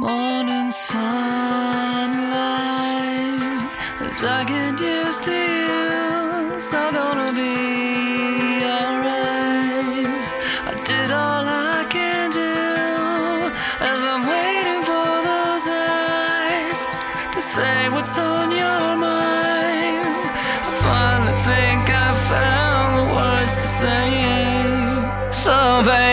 morning sunlight as I get used to you. It's all gonna be alright. I did all I can do as I'm waiting for those eyes to say what's on your mind. I finally think I found the words to say. So, baby,